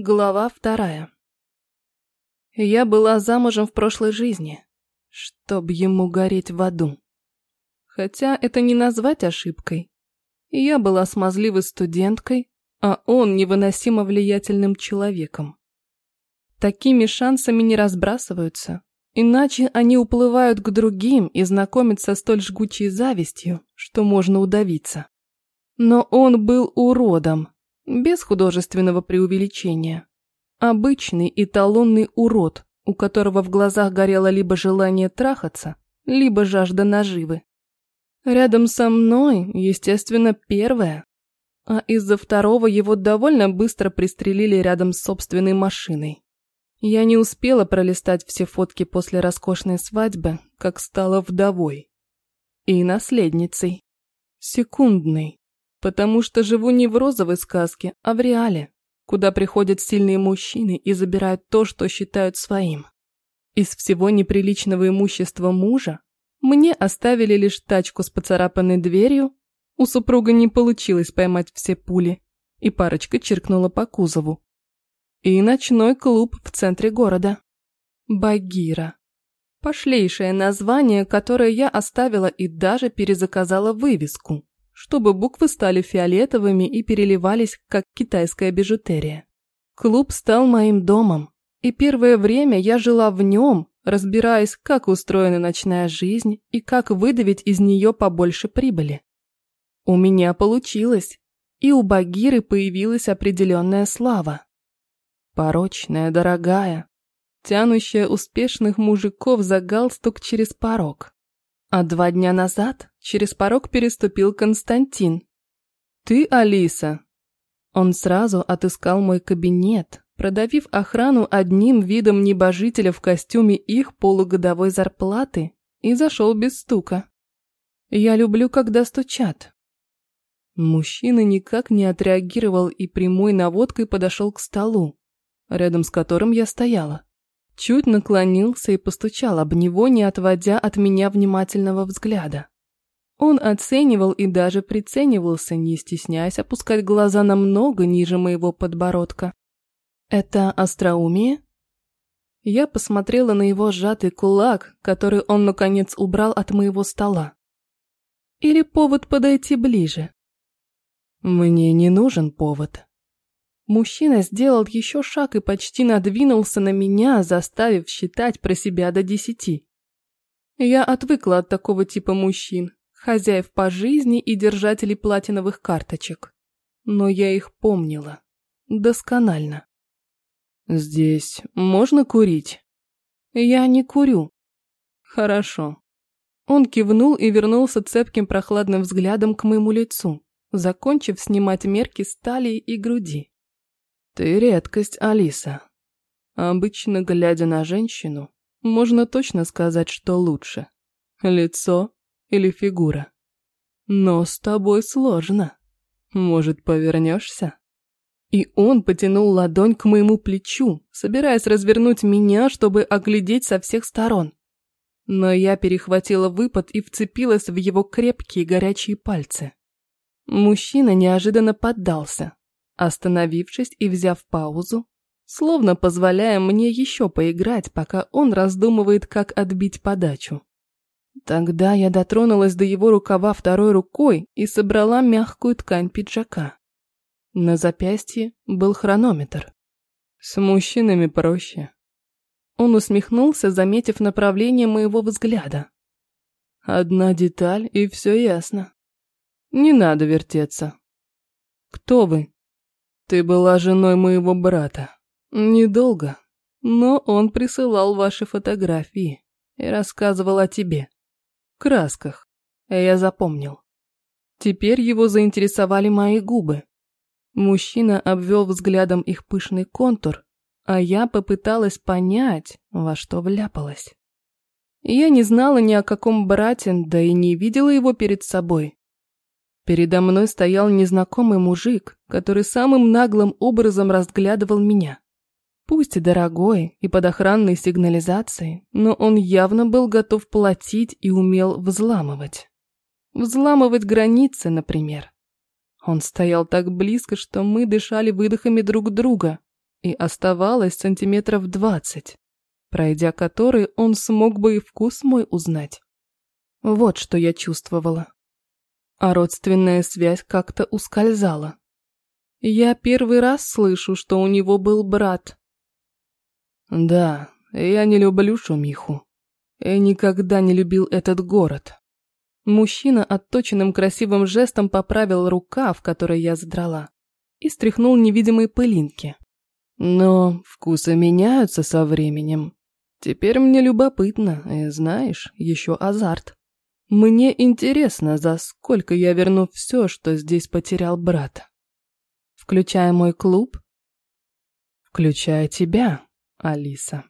Глава вторая. Я была замужем в прошлой жизни, чтоб ему гореть в аду. Хотя это не назвать ошибкой. Я была смазливой студенткой, а он невыносимо влиятельным человеком. Такими шансами не разбрасываются, иначе они уплывают к другим и знакомятся столь жгучей завистью, что можно удавиться. Но он был уродом, без художественного преувеличения. Обычный эталонный урод, у которого в глазах горело либо желание трахаться, либо жажда наживы. Рядом со мной, естественно, первое. А из-за второго его довольно быстро пристрелили рядом с собственной машиной. Я не успела пролистать все фотки после роскошной свадьбы, как стала вдовой. И наследницей. Секундной. Потому что живу не в розовой сказке, а в реале, куда приходят сильные мужчины и забирают то, что считают своим. Из всего неприличного имущества мужа мне оставили лишь тачку с поцарапанной дверью, у супруга не получилось поймать все пули, и парочка чиркнула по кузову. И ночной клуб в центре города. Багира. Пошлейшее название, которое я оставила и даже перезаказала вывеску чтобы буквы стали фиолетовыми и переливались, как китайская бижутерия. Клуб стал моим домом, и первое время я жила в нем, разбираясь, как устроена ночная жизнь и как выдавить из нее побольше прибыли. У меня получилось, и у Багиры появилась определенная слава. Порочная, дорогая, тянущая успешных мужиков за галстук через порог. А два дня назад через порог переступил Константин. «Ты Алиса?» Он сразу отыскал мой кабинет, продавив охрану одним видом небожителя в костюме их полугодовой зарплаты, и зашел без стука. Я люблю, когда стучат. Мужчина никак не отреагировал и прямой наводкой подошел к столу, рядом с которым я стояла. Чуть наклонился и постучал об него, не отводя от меня внимательного взгляда. Он оценивал и даже приценивался, не стесняясь опускать глаза намного ниже моего подбородка. «Это остроумие?» Я посмотрела на его сжатый кулак, который он, наконец, убрал от моего стола. «Или повод подойти ближе?» «Мне не нужен повод», Мужчина сделал еще шаг и почти надвинулся на меня, заставив считать про себя до десяти. Я отвыкла от такого типа мужчин, хозяев по жизни и держателей платиновых карточек. Но я их помнила. Досконально. «Здесь можно курить?» «Я не курю». «Хорошо». Он кивнул и вернулся цепким прохладным взглядом к моему лицу, закончив снимать мерки с талии и груди. Ты редкость, Алиса. Обычно, глядя на женщину, можно точно сказать, что лучше. Лицо или фигура. Но с тобой сложно. Может, повернешься? И он потянул ладонь к моему плечу, собираясь развернуть меня, чтобы оглядеть со всех сторон. Но я перехватила выпад и вцепилась в его крепкие горячие пальцы. Мужчина неожиданно поддался, Остановившись и взяв паузу, словно позволяя мне еще поиграть, пока он раздумывает, как отбить подачу. Тогда я дотронулась до его рукава второй рукой и собрала мягкую ткань пиджака. На запястье был хронометр. С мужчинами проще. Он усмехнулся, заметив направление моего взгляда. Одна деталь, и все ясно. Не надо вертеться. Кто вы? Ты была женой моего брата. Недолго, но он присылал ваши фотографии и рассказывал о тебе. В красках. Я запомнил. Теперь его заинтересовали мои губы. Мужчина обвел взглядом их пышный контур, а я попыталась понять, во что вляпалась. Я не знала ни о каком брате, да и не видела его перед собой. Передо мной стоял незнакомый мужик, который самым наглым образом разглядывал меня. Пусть и дорогой, и под охранной сигнализацией, но он явно был готов платить и умел взламывать. Взламывать границы, например. Он стоял так близко, что мы дышали выдохами друг друга, и оставалось сантиметров двадцать, пройдя который он смог бы и вкус мой узнать. Вот что я чувствовала. А родственная связь как-то ускользала. Я первый раз слышу, что у него был брат. Да, я не люблю шумиху. Я никогда не любил этот город. Мужчина отточенным красивым жестом поправил рукав, который я задрала, и стряхнул невидимые пылинки. Но вкусы меняются со временем. Теперь мне любопытно, и знаешь, еще азарт. Мне интересно, за сколько я верну все, что здесь потерял брат. Включая мой клуб? Включая тебя, Алиса.